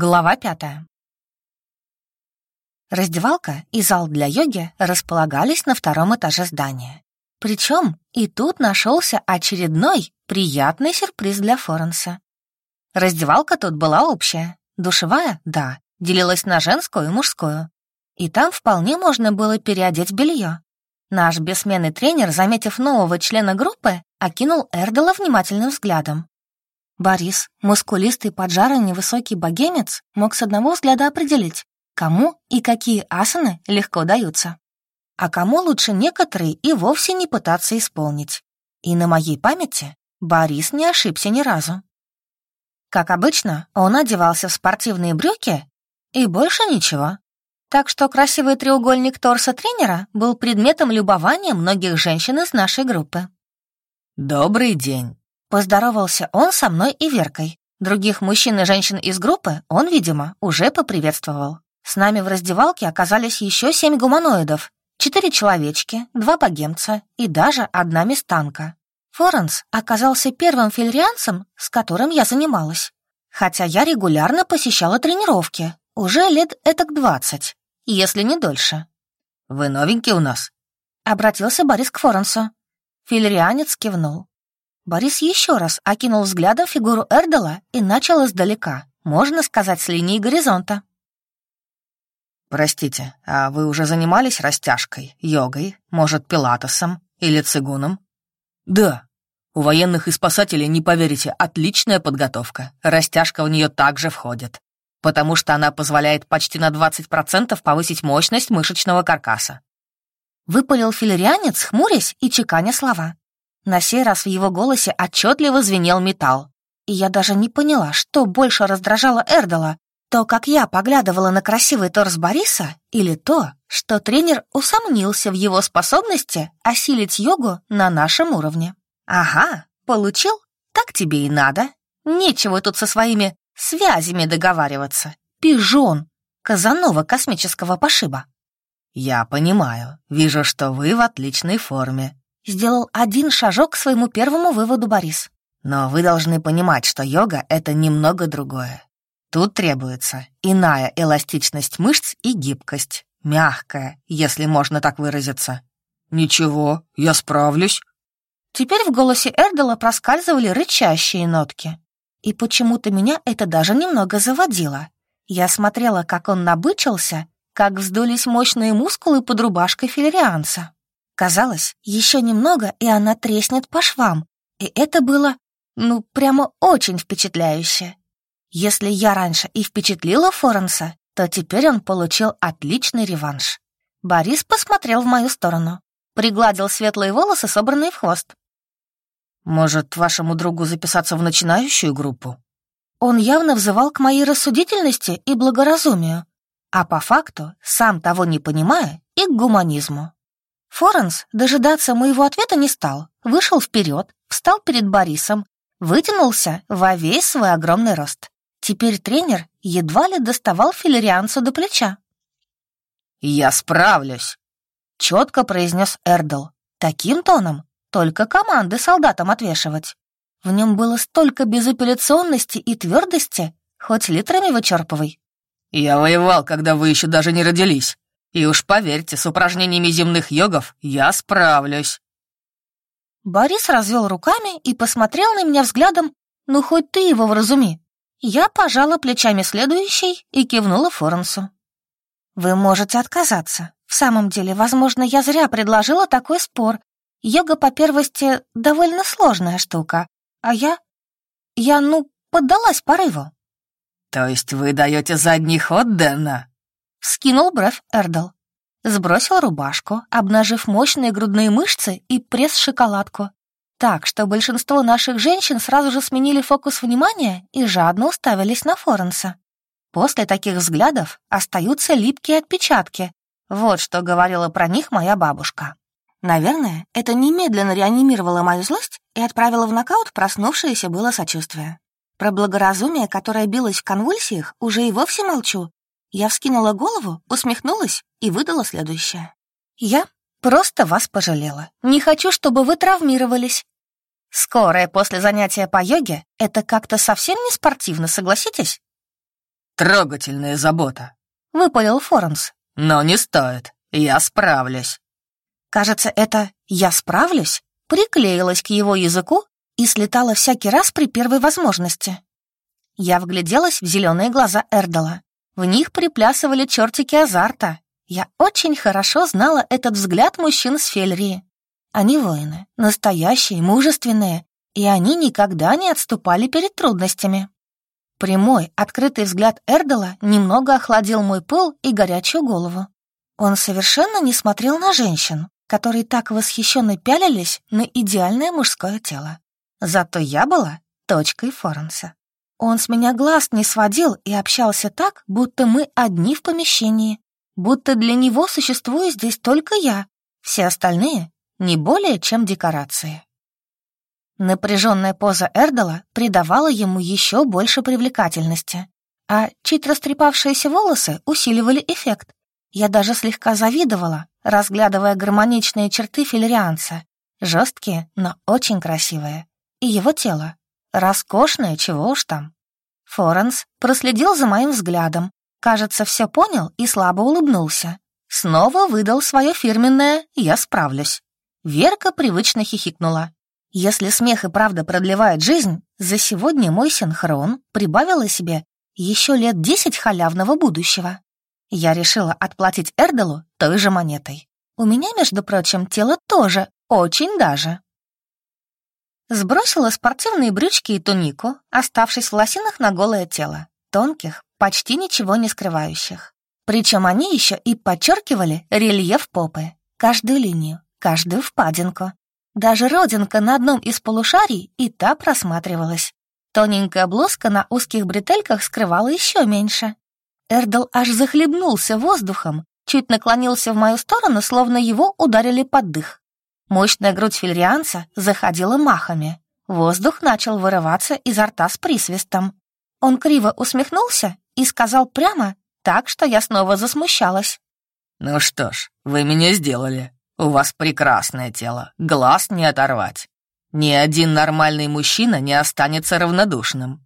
Глава пятая. Раздевалка и зал для йоги располагались на втором этаже здания. Причем и тут нашелся очередной приятный сюрприз для Форенса. Раздевалка тут была общая. Душевая, да, делилась на женскую и мужскую. И там вполне можно было переодеть белье. Наш бессменный тренер, заметив нового члена группы, окинул Эрдела внимательным взглядом. Борис, мускулистый, поджарый, невысокий богемец, мог с одного взгляда определить, кому и какие асаны легко даются, а кому лучше некоторые и вовсе не пытаться исполнить. И на моей памяти Борис не ошибся ни разу. Как обычно, он одевался в спортивные брюки и больше ничего. Так что красивый треугольник торса тренера был предметом любования многих женщин из нашей группы. «Добрый день», Поздоровался он со мной и Веркой. Других мужчин и женщин из группы он, видимо, уже поприветствовал. С нами в раздевалке оказались еще семь гуманоидов, четыре человечки, два богемца и даже одна местанка. Форенс оказался первым филрианцем, с которым я занималась. Хотя я регулярно посещала тренировки, уже лет этак двадцать, если не дольше. «Вы новенький у нас?» — обратился Борис к Форенсу. Филрианец кивнул. Борис еще раз окинул взглядом фигуру Эрдела и начал издалека, можно сказать, с линии горизонта. «Простите, а вы уже занимались растяжкой, йогой, может, пилатесом или цигуном?» «Да. У военных и спасателей, не поверите, отличная подготовка. Растяжка в нее также входит, потому что она позволяет почти на 20% повысить мощность мышечного каркаса». Выпалил филерианец, хмурясь и чеканя слова. На сей раз в его голосе отчетливо звенел металл. И я даже не поняла, что больше раздражало Эрдала, то, как я поглядывала на красивый торс Бориса, или то, что тренер усомнился в его способности осилить йогу на нашем уровне. Ага, получил? Так тебе и надо. Нечего тут со своими связями договариваться. Пижон, Казанова космического пошиба. Я понимаю, вижу, что вы в отличной форме, Сделал один шажок к своему первому выводу Борис. Но вы должны понимать, что йога — это немного другое. Тут требуется иная эластичность мышц и гибкость, мягкая, если можно так выразиться. «Ничего, я справлюсь». Теперь в голосе Эрдела проскальзывали рычащие нотки. И почему-то меня это даже немного заводило. Я смотрела, как он набычился, как вздулись мощные мускулы под рубашкой филерианца. Казалось, еще немного, и она треснет по швам. И это было, ну, прямо очень впечатляюще. Если я раньше и впечатлила Форенса, то теперь он получил отличный реванш. Борис посмотрел в мою сторону, пригладил светлые волосы, собранные в хвост. «Может, вашему другу записаться в начинающую группу?» Он явно взывал к моей рассудительности и благоразумию, а по факту, сам того не понимая, и к гуманизму. Форенс дожидаться моего ответа не стал, вышел вперед, встал перед Борисом, вытянулся во весь свой огромный рост. Теперь тренер едва ли доставал филерианцу до плеча. «Я справлюсь», — четко произнес Эрдл. Таким тоном только команды солдатам отвешивать. В нем было столько безапелляционности и твердости, хоть литрами вычерпывай. «Я воевал, когда вы еще даже не родились. И уж поверьте, с упражнениями земных йогов я справлюсь». Борис развел руками и посмотрел на меня взглядом, «Ну, хоть ты его вразуми». Я пожала плечами следующей и кивнула Форенсу. «Вы можете отказаться. В самом деле, возможно, я зря предложила такой спор. Йога, по первости, довольно сложная штука. А я... я, ну, поддалась порыву». «То есть вы даете задний ход, Дэна?» Скинул бровь Эрдл. Сбросил рубашку, обнажив мощные грудные мышцы и пресс-шоколадку. Так, что большинство наших женщин сразу же сменили фокус внимания и жадно уставились на Форенса. После таких взглядов остаются липкие отпечатки. Вот что говорила про них моя бабушка. Наверное, это немедленно реанимировало мою злость и отправило в нокаут проснувшееся было сочувствие. Про благоразумие, которое билось в конвульсиях, уже и вовсе молчу, я вскинула голову, усмехнулась и выдала следующее. «Я просто вас пожалела. Не хочу, чтобы вы травмировались. Скорая после занятия по йоге — это как-то совсем не спортивно, согласитесь?» Трогательная забота», — выпалил Форенс. «Но не стоит. Я справлюсь». Кажется, это «я справлюсь» приклеилась к его языку и слетала всякий раз при первой возможности. Я вгляделась в зеленые глаза Эрдала. В них приплясывали чертики азарта. Я очень хорошо знала этот взгляд мужчин с Фельрии. Они воины, настоящие, мужественные, и они никогда не отступали перед трудностями. Прямой, открытый взгляд Эрдала немного охладил мой пыл и горячую голову. Он совершенно не смотрел на женщин, которые так восхищенно пялились на идеальное мужское тело. Зато я была точкой Форенса. Он с меня глаз не сводил и общался так, будто мы одни в помещении, будто для него существую здесь только я, все остальные — не более чем декорации. Напряженная поза Эрдала придавала ему еще больше привлекательности, а чуть растрепавшиеся волосы усиливали эффект. Я даже слегка завидовала, разглядывая гармоничные черты филерианца, жесткие, но очень красивые, и его тело, Роскошное, чего уж там. Форенс проследил за моим взглядом, кажется, все понял и слабо улыбнулся. Снова выдал свое фирменное «я справлюсь». Верка привычно хихикнула. Если смех и правда продлевает жизнь, за сегодня мой синхрон прибавила себе еще лет десять халявного будущего. Я решила отплатить Эрделу той же монетой. У меня, между прочим, тело тоже очень даже. Сбросила спортивные брючки и тунику, оставшись в лосинах на голое тело, тонких, почти ничего не скрывающих. Причем они еще и подчеркивали рельеф попы, каждую линию, каждую впадинку. Даже родинка на одном из полушарий и та просматривалась. Тоненькая блузка на узких бретельках скрывала еще меньше. Эрдл аж захлебнулся воздухом, чуть наклонился в мою сторону, словно его ударили под дых. Мощная грудь филрианца заходила махами. Воздух начал вырываться изо рта с присвистом. Он криво усмехнулся и сказал прямо, так что я снова засмущалась. «Ну что ж, вы меня сделали. У вас прекрасное тело, глаз не оторвать. Ни один нормальный мужчина не останется равнодушным.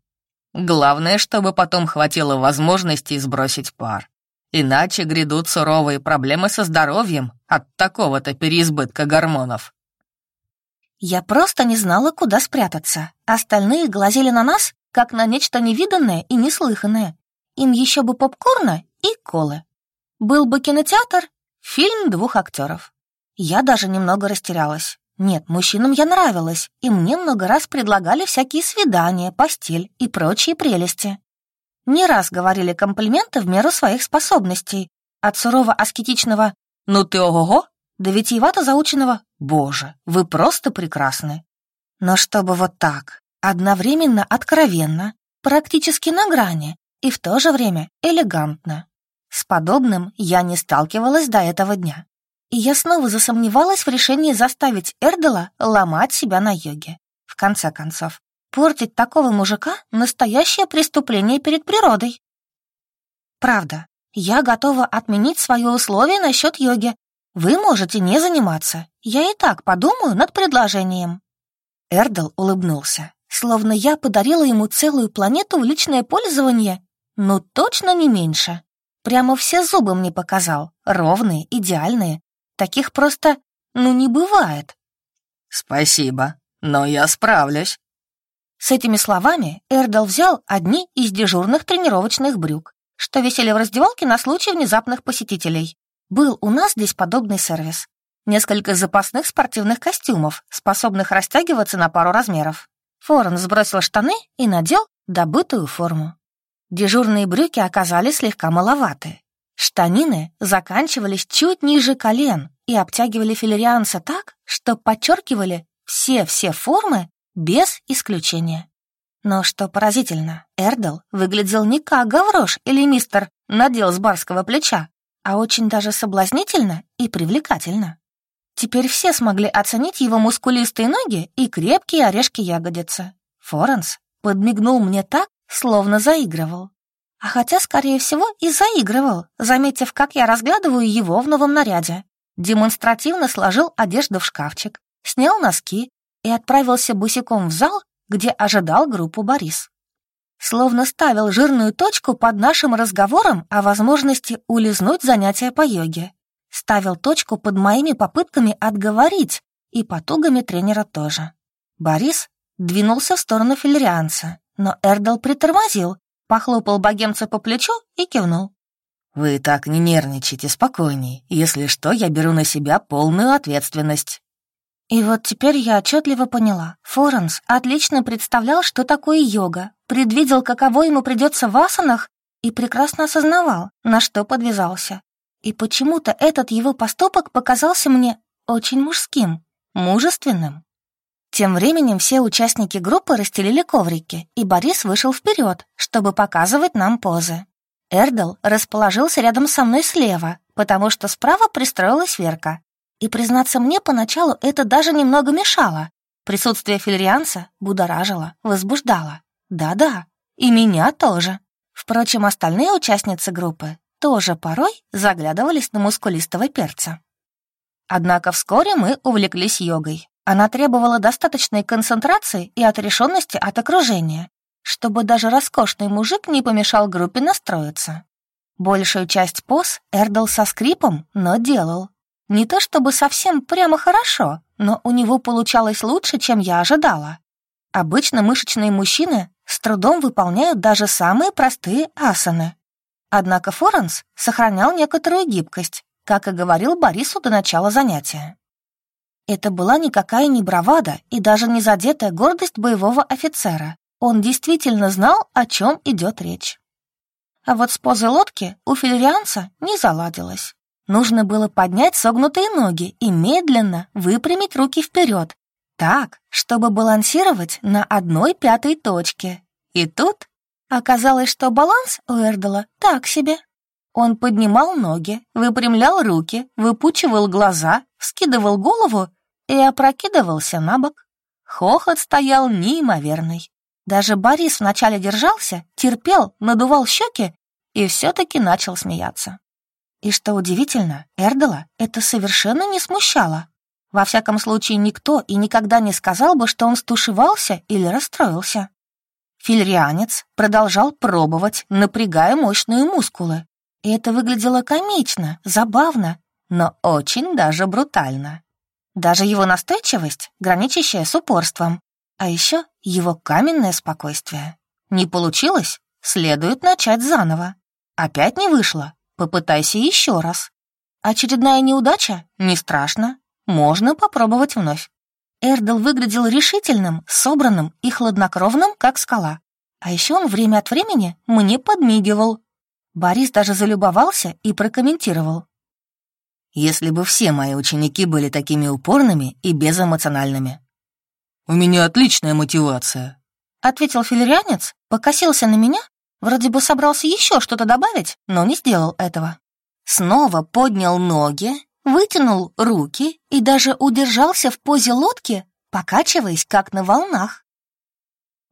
Главное, чтобы потом хватило возможности сбросить пар. Иначе грядут суровые проблемы со здоровьем от такого-то переизбытка гормонов. Я просто не знала, куда спрятаться. Остальные глазели на нас, как на нечто невиданное и неслыханное. Им еще бы попкорна и колы. Был бы кинотеатр, фильм двух актеров. Я даже немного растерялась. Нет, мужчинам я нравилась, и мне много раз предлагали всякие свидания, постель и прочие прелести. Не раз говорили комплименты в меру своих способностей. От сурово-аскетичного «ну ты ого-го» до витиевато заученного «боже, вы просто прекрасны». Но чтобы вот так, одновременно откровенно, практически на грани и в то же время элегантно. С подобным я не сталкивалась до этого дня. И я снова засомневалась в решении заставить Эрдела ломать себя на йоге. В конце концов, Портить такого мужика — настоящее преступление перед природой. Правда, я готова отменить свое условие насчет йоги. Вы можете не заниматься. Я и так подумаю над предложением. Эрдл улыбнулся, словно я подарила ему целую планету в личное пользование. Ну, точно не меньше. Прямо все зубы мне показал. Ровные, идеальные. Таких просто, ну, не бывает. «Спасибо, но я справлюсь», с этими словами Эрдл взял одни из дежурных тренировочных брюк, что висели в раздевалке на случай внезапных посетителей. Был у нас здесь подобный сервис. Несколько запасных спортивных костюмов, способных растягиваться на пару размеров. Форен сбросил штаны и надел добытую форму. Дежурные брюки оказались слегка маловаты. Штанины заканчивались чуть ниже колен и обтягивали филерианца так, что подчеркивали все-все формы без исключения. Но что поразительно, Эрдл выглядел не как Гаврош или мистер надел с барского плеча, а очень даже соблазнительно и привлекательно. Теперь все смогли оценить его мускулистые ноги и крепкие орешки ягодицы. Форенс подмигнул мне так, словно заигрывал. А хотя, скорее всего, и заигрывал, заметив, как я разглядываю его в новом наряде. Демонстративно сложил одежду в шкафчик, снял носки и отправился босиком в зал, где ожидал группу Борис. словно ставил жирную точку под нашим разговором о возможности улизнуть занятия по йоге. Ставил точку под моими попытками отговорить и потугами тренера тоже. Борис двинулся в сторону филерианца, но Эрдл притормозил, похлопал богемца по плечу и кивнул. «Вы так не нервничайте, спокойней. Если что, я беру на себя полную ответственность». И вот теперь я отчетливо поняла. Форенс отлично представлял, что такое йога, предвидел, каково ему придется в асанах, и прекрасно осознавал, на что подвязался. И почему-то этот его поступок показался мне очень мужским, мужественным. Тем временем все участники группы расстелили коврики, и Борис вышел вперед, чтобы показывать нам позы. Эрдл расположился рядом со мной слева, потому что справа пристроилась Верка. И, признаться мне, поначалу это даже немного мешало. Присутствие филерианца будоражило, возбуждало. Да-да, и меня тоже. Впрочем, остальные участницы группы тоже порой заглядывались на мускулистого перца. Однако вскоре мы увлеклись йогой. Она требовала достаточной концентрации и отрешенности от окружения, чтобы даже роскошный мужик не помешал группе настроиться. Большую часть поз Эрдл со скрипом, но делал. Не то чтобы совсем прямо хорошо, но у него получалось лучше, чем я ожидала. Обычно мышечные мужчины с трудом выполняют даже самые простые асаны. Однако Форенс сохранял некоторую гибкость, как и говорил Борису до начала занятия. Это была никакая не бравада и даже не задетая гордость боевого офицера. Он действительно знал, о чем идет речь. А вот с позой лодки у филерианца не заладилось. Нужно было поднять согнутые ноги и медленно выпрямить руки вперед, так, чтобы балансировать на одной пятой точке. И тут оказалось, что баланс у Эрдела так себе. Он поднимал ноги, выпрямлял руки, выпучивал глаза, вскидывал голову и опрокидывался на бок. Хохот стоял неимоверный. Даже Борис вначале держался, терпел, надувал щеки и все-таки начал смеяться. И что удивительно, Эрдела это совершенно не смущало. Во всяком случае, никто и никогда не сказал бы, что он стушевался или расстроился. Фильрианец продолжал пробовать, напрягая мощные мускулы. И это выглядело комично, забавно, но очень даже брутально. Даже его настойчивость, граничащая с упорством, а еще его каменное спокойствие. Не получилось? Следует начать заново. Опять не вышло? Попытайся еще раз. Очередная неудача? Не страшно. Можно попробовать вновь. Эрдл выглядел решительным, собранным и хладнокровным, как скала. А еще он время от времени мне подмигивал. Борис даже залюбовался и прокомментировал. «Если бы все мои ученики были такими упорными и безэмоциональными». «У меня отличная мотивация», — ответил филерянец, покосился на меня Вроде бы собрался еще что-то добавить, но не сделал этого. Снова поднял ноги, вытянул руки и даже удержался в позе лодки, покачиваясь, как на волнах.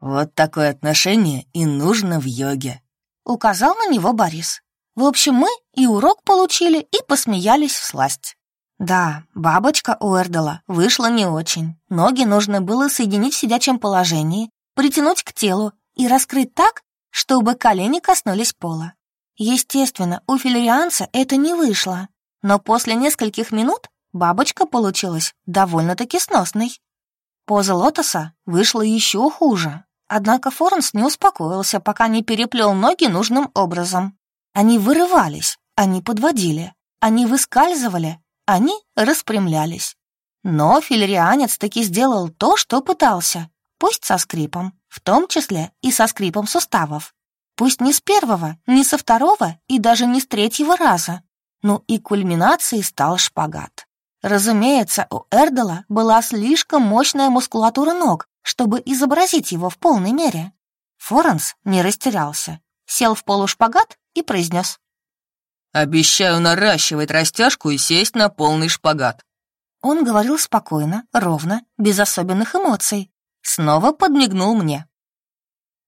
«Вот такое отношение и нужно в йоге», — указал на него Борис. В общем, мы и урок получили, и посмеялись в сласть. Да, бабочка у Эрдела вышла не очень. Ноги нужно было соединить в сидячем положении, притянуть к телу и раскрыть так, чтобы колени коснулись пола. Естественно, у филерианца это не вышло, но после нескольких минут бабочка получилась довольно-таки сносной. Поза лотоса вышла еще хуже, однако Форенс не успокоился, пока не переплел ноги нужным образом. Они вырывались, они подводили, они выскальзывали, они распрямлялись. Но филерианец таки сделал то, что пытался, пусть со скрипом в том числе и со скрипом суставов. Пусть не с первого, не со второго и даже не с третьего раза. Ну и кульминацией стал шпагат. Разумеется, у Эрдела была слишком мощная мускулатура ног, чтобы изобразить его в полной мере. Форенс не растерялся, сел в полушпагат и произнес. «Обещаю наращивать растяжку и сесть на полный шпагат». Он говорил спокойно, ровно, без особенных эмоций, Снова подмигнул мне.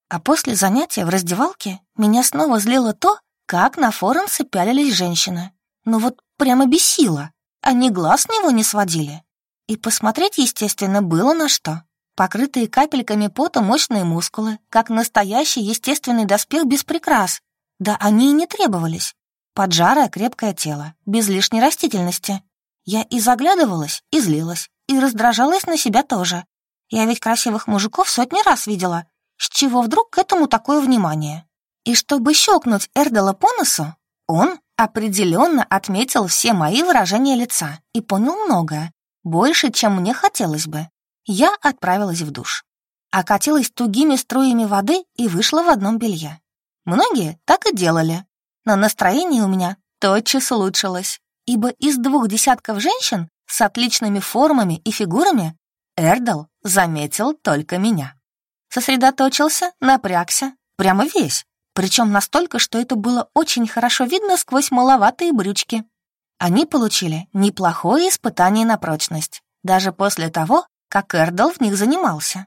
А после занятия в раздевалке меня снова злило то, как на Форенсе пялились женщины. Ну вот прямо бесило. Они глаз с него не сводили. И посмотреть, естественно, было на что. Покрытые капельками пота мощные мускулы, как настоящий естественный доспех без прикрас. Да они и не требовались. Поджарое крепкое тело, без лишней растительности. Я и заглядывалась, и злилась, и раздражалась на себя тоже. Я ведь красивых мужиков сотни раз видела. С чего вдруг к этому такое внимание? И чтобы щелкнуть Эрдела по носу, он определенно отметил все мои выражения лица и понял многое, больше, чем мне хотелось бы. Я отправилась в душ. Окатилась тугими струями воды и вышла в одном белье. Многие так и делали. Но настроение у меня тотчас улучшилось, ибо из двух десятков женщин с отличными формами и фигурами Эрдл заметил только меня. Сосредоточился, напрягся, прямо весь, причем настолько, что это было очень хорошо видно сквозь маловатые брючки. Они получили неплохое испытание на прочность, даже после того, как Эрдл в них занимался.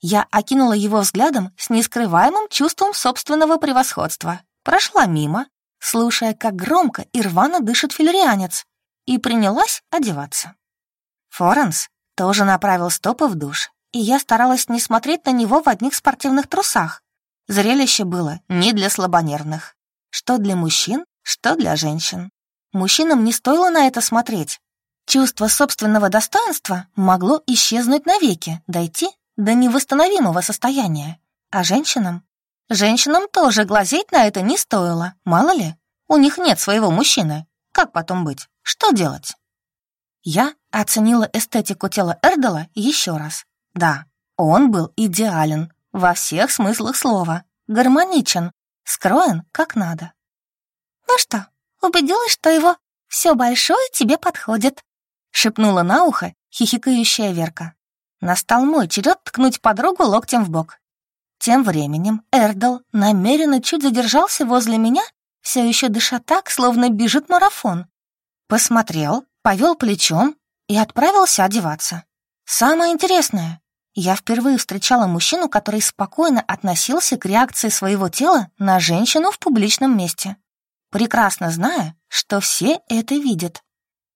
Я окинула его взглядом с нескрываемым чувством собственного превосходства, прошла мимо, слушая, как громко и рвано дышит филерианец, и принялась одеваться. Форенс тоже направил стопы в душ, и я старалась не смотреть на него в одних спортивных трусах. Зрелище было не для слабонервных. Что для мужчин, что для женщин. Мужчинам не стоило на это смотреть, Чувство собственного достоинства могло исчезнуть навеки, дойти до невосстановимого состояния. А женщинам? Женщинам тоже глазеть на это не стоило, мало ли. У них нет своего мужчины. Как потом быть? Что делать? Я оценила эстетику тела Эрдела еще раз. Да, он был идеален во всех смыслах слова, гармоничен, скроен как надо. «Ну что, убедилась, что его все большое тебе подходит?» шепнула на ухо хихикающая Верка. Настал мой черед ткнуть подругу локтем в бок. Тем временем Эрдл намеренно чуть задержался возле меня, все еще дыша так, словно бежит марафон. Посмотрел, повел плечом и отправился одеваться. Самое интересное, я впервые встречала мужчину, который спокойно относился к реакции своего тела на женщину в публичном месте, прекрасно зная, что все это видят.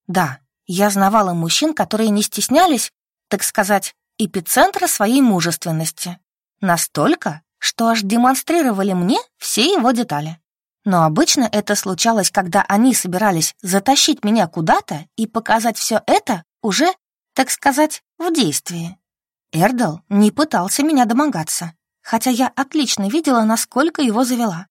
Да, я знавала мужчин, которые не стеснялись, так сказать, эпицентра своей мужественности. Настолько, что аж демонстрировали мне все его детали. Но обычно это случалось, когда они собирались затащить меня куда-то и показать все это уже, так сказать, в действии. Эрдл не пытался меня домогаться, хотя я отлично видела, насколько его завела.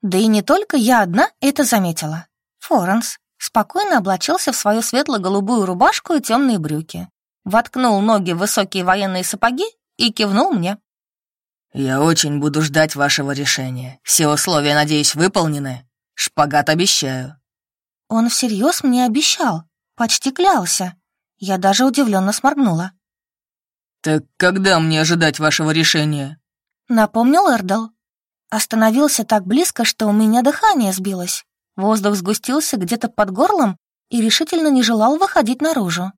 Да и не только я одна это заметила. Форенс, спокойно облачился в свою светло-голубую рубашку и темные брюки, воткнул ноги в высокие военные сапоги и кивнул мне. «Я очень буду ждать вашего решения. Все условия, надеюсь, выполнены. Шпагат обещаю». Он всерьез мне обещал, почти клялся. Я даже удивленно сморгнула. «Так когда мне ожидать вашего решения?» Напомнил Эрдл. Остановился так близко, что у меня дыхание сбилось. Воздух сгустился где-то под горлом и решительно не желал выходить наружу.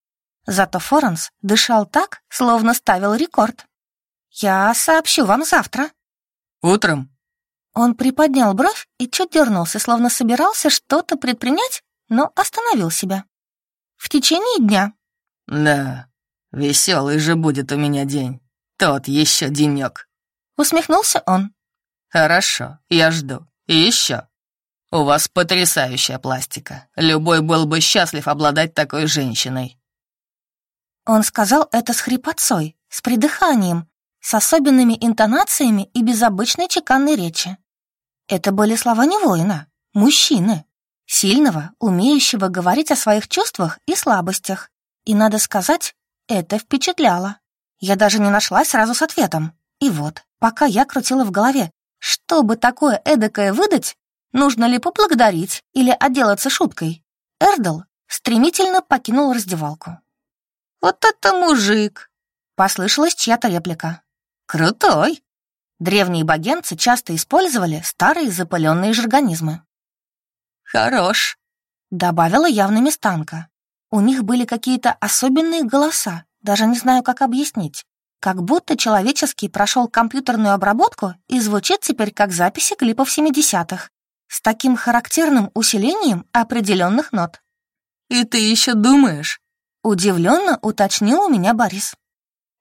Зато Форенс дышал так, словно ставил рекорд. «Я сообщу вам завтра». «Утром?» Он приподнял бровь и чуть дернулся, словно собирался что-то предпринять, но остановил себя. «В течение дня». «Да, веселый же будет у меня день. Тот еще денек». Усмехнулся он. «Хорошо, я жду. И еще. У вас потрясающая пластика. Любой был бы счастлив обладать такой женщиной». Он сказал это с хрипотцой, с придыханием, с особенными интонациями и без обычной чеканной речи. Это были слова не воина, мужчины, сильного, умеющего говорить о своих чувствах и слабостях. И, надо сказать, это впечатляло. Я даже не нашлась сразу с ответом. И вот, пока я крутила в голове, чтобы такое эдакое выдать, Нужно ли поблагодарить или отделаться шуткой? Эрдл стремительно покинул раздевалку. «Вот это мужик!» — послышалась чья-то реплика. «Крутой!» Древние богемцы часто использовали старые запыленные жаргонизмы. «Хорош!» — добавила явно местанка. У них были какие-то особенные голоса, даже не знаю, как объяснить. Как будто человеческий прошел компьютерную обработку и звучит теперь как записи клипов 70-х с таким характерным усилением определенных нот. «И ты еще думаешь?» — удивленно уточнил у меня Борис.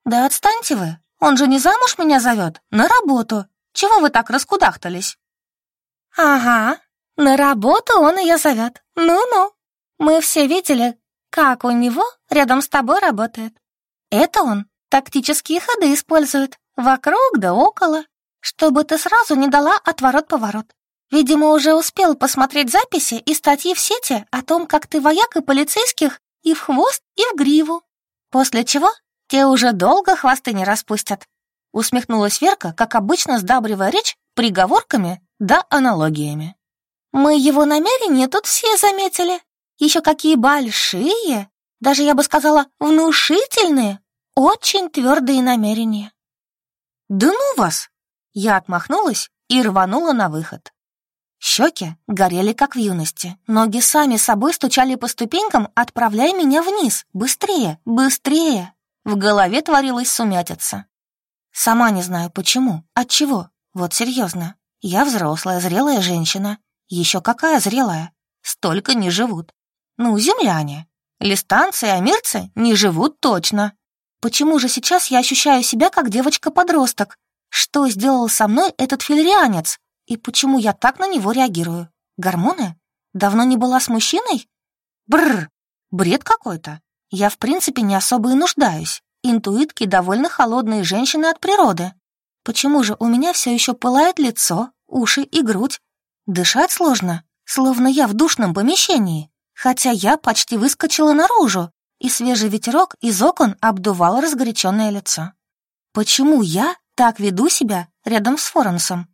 «Да отстаньте вы, он же не замуж меня зовет, на работу. Чего вы так раскудахтались?» «Ага, на работу он ее зовет. Ну-ну. Мы все видели, как у него рядом с тобой работает. Это он тактические ходы использует, вокруг да около, чтобы ты сразу не дала отворот-поворот. Видимо, уже успел посмотреть записи и статьи в сети о том, как ты вояк и полицейских и в хвост, и в гриву. После чего те уже долго хвосты не распустят. Усмехнулась Верка, как обычно сдабривая речь приговорками да аналогиями. Мы его намерения тут все заметили. Еще какие большие, даже я бы сказала, внушительные, очень твердые намерения. Да ну вас! Я отмахнулась и рванула на выход. Щеки горели, как в юности. Ноги сами собой стучали по ступенькам, отправляя меня вниз. Быстрее, быстрее. В голове творилась сумятица. Сама не знаю, почему, от чего. Вот серьезно. Я взрослая, зрелая женщина. Еще какая зрелая. Столько не живут. Ну, земляне. Листанцы и амирцы не живут точно. Почему же сейчас я ощущаю себя как девочка-подросток? Что сделал со мной этот филирианец? И почему я так на него реагирую? Гормоны? Давно не была с мужчиной? Бррр, бред какой-то. Я, в принципе, не особо и нуждаюсь. Интуитки довольно холодные женщины от природы. Почему же у меня все еще пылает лицо, уши и грудь? Дышать сложно, словно я в душном помещении, хотя я почти выскочила наружу, и свежий ветерок из окон обдувал разгоряченное лицо. Почему я так веду себя рядом с Форенсом?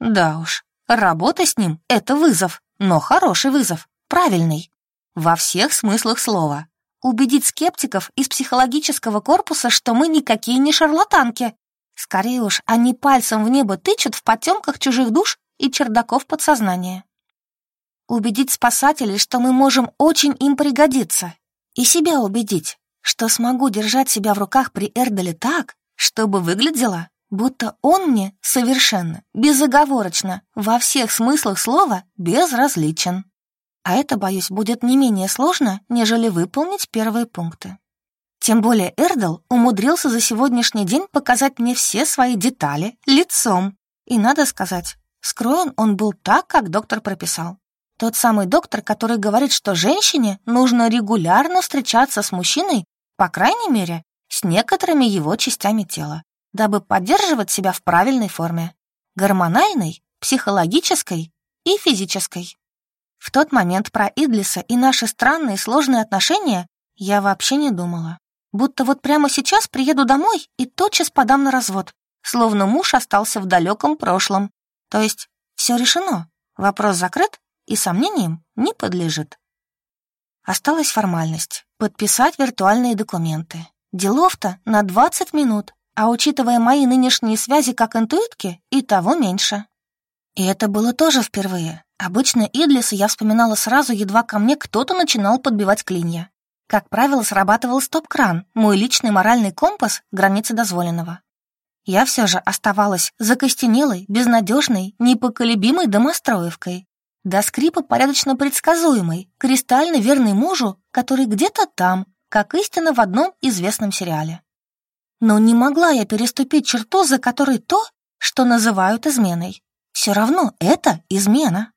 Да уж, работа с ним — это вызов, но хороший вызов, правильный. Во всех смыслах слова. Убедить скептиков из психологического корпуса, что мы никакие не шарлатанки. Скорее уж, они пальцем в небо тычут в потемках чужих душ и чердаков подсознания. Убедить спасателей, что мы можем очень им пригодиться. И себя убедить, что смогу держать себя в руках при Эрдале так, чтобы выглядело будто он мне совершенно, безоговорочно, во всех смыслах слова безразличен. А это, боюсь, будет не менее сложно, нежели выполнить первые пункты. Тем более Эрдл умудрился за сегодняшний день показать мне все свои детали лицом. И надо сказать, скроен он был так, как доктор прописал. Тот самый доктор, который говорит, что женщине нужно регулярно встречаться с мужчиной, по крайней мере, с некоторыми его частями тела дабы поддерживать себя в правильной форме — гормональной, психологической и физической. В тот момент про Идлиса и наши странные сложные отношения я вообще не думала. Будто вот прямо сейчас приеду домой и тотчас подам на развод, словно муж остался в далеком прошлом. То есть все решено, вопрос закрыт и сомнениям не подлежит. Осталась формальность — подписать виртуальные документы. Делов-то на 20 минут, а учитывая мои нынешние связи как интуитки, и того меньше. И это было тоже впервые. Обычно Идлиса я вспоминала сразу, едва ко мне кто-то начинал подбивать клинья. Как правило, срабатывал стоп-кран, мой личный моральный компас, границы дозволенного. Я все же оставалась закостенелой, безнадежной, непоколебимой домостроевкой. До скрипа порядочно предсказуемой, кристально верной мужу, который где-то там, как истина в одном известном сериале. Но не могла я переступить черту, за которой то, что называют изменой. Все равно это измена.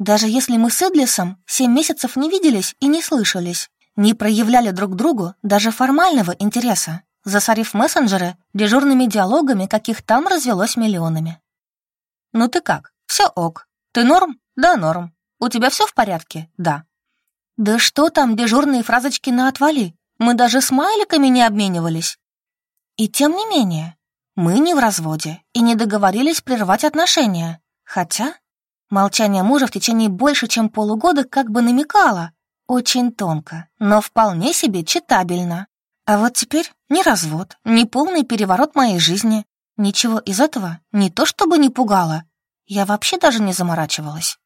Даже если мы с Эдлисом семь месяцев не виделись и не слышались, не проявляли друг другу даже формального интереса, засорив мессенджеры дежурными диалогами, каких там развелось миллионами. «Ну ты как? Все ок. Ты норм? Да, норм. У тебя все в порядке? Да». «Да что там дежурные фразочки на отвали? Мы даже смайликами не обменивались. И тем не менее, мы не в разводе и не договорились прервать отношения. Хотя молчание мужа в течение больше, чем полугода как бы намекало. Очень тонко, но вполне себе читабельно. А вот теперь ни развод, ни полный переворот моей жизни. Ничего из этого не то чтобы не пугало. Я вообще даже не заморачивалась.